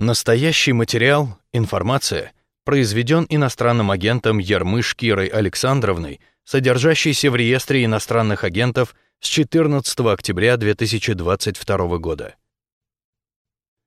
Настоящий материал, информация, произведен иностранным агентом Ермыш Кирой Александровной, содержащийся в реестре иностранных агентов с 14 октября 2022 года.